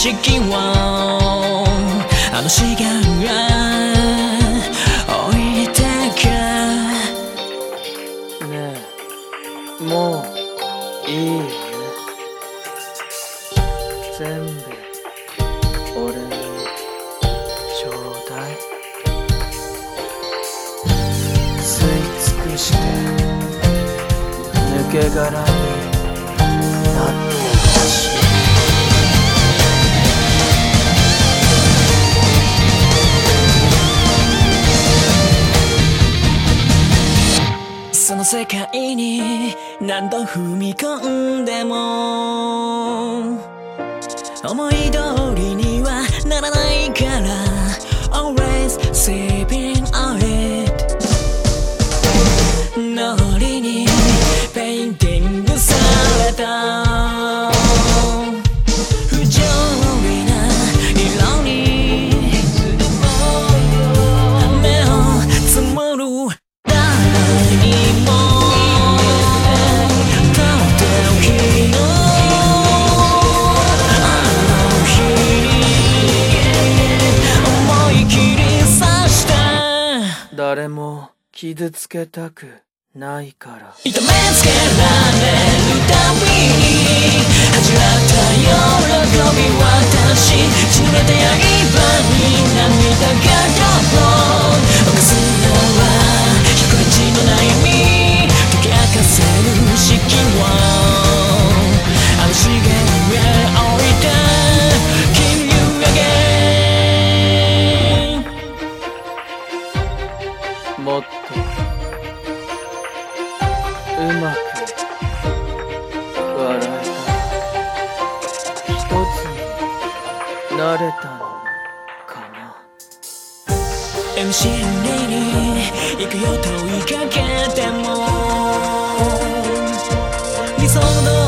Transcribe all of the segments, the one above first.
式をあの時間が置いてかねえもういいね全部俺にちょうだい吸い尽くして抜け殻になってほしい世界に何度踏み込んでも思い通りにはならないから。Always see 誰も傷つけたくないから。痛めつけられるたびに始まった喜び。まく笑えた一つになれたのかな？MC に行くよと言いかけても理想の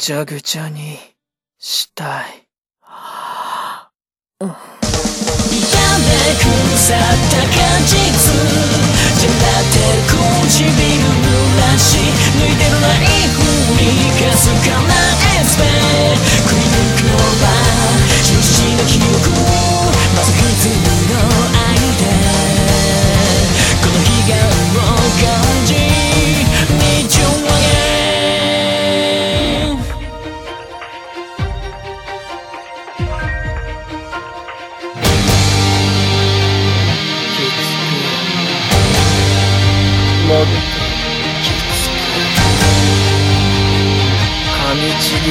ちゃぐちゃにしたい。やめくさった果実。じゃなってる唇濡らし。抜いてるナイフにかすかな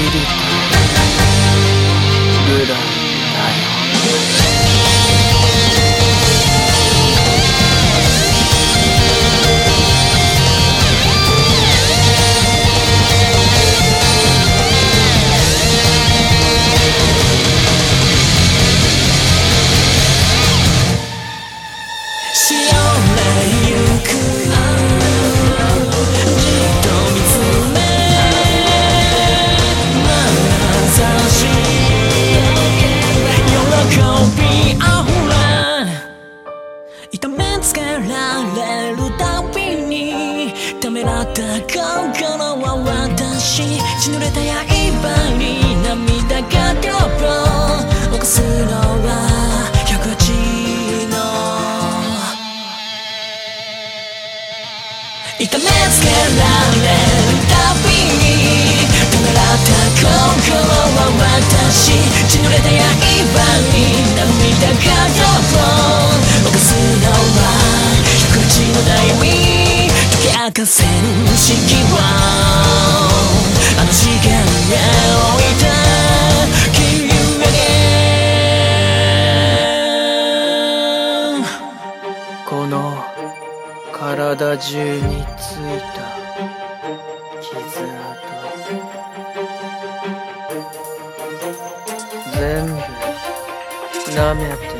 ちらった心は私。血濡れたやい咲かせはあの時間へ置いた。この体中についた傷跡。全部舐めて。